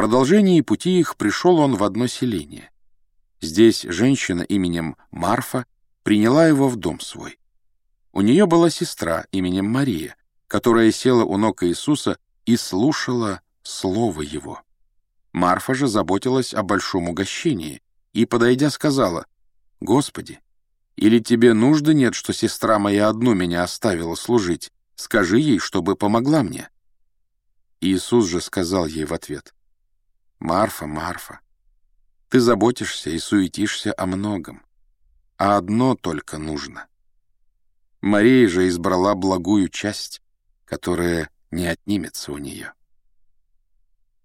продолжении пути их пришел он в одно селение. Здесь женщина именем Марфа приняла его в дом свой. У нее была сестра именем Мария, которая села у ног Иисуса и слушала слово его. Марфа же заботилась о большом угощении и, подойдя, сказала, «Господи, или тебе нужды нет, что сестра моя одну меня оставила служить? Скажи ей, чтобы помогла мне». Иисус же сказал ей в ответ, «Марфа, Марфа, ты заботишься и суетишься о многом, а одно только нужно. Мария же избрала благую часть, которая не отнимется у нее».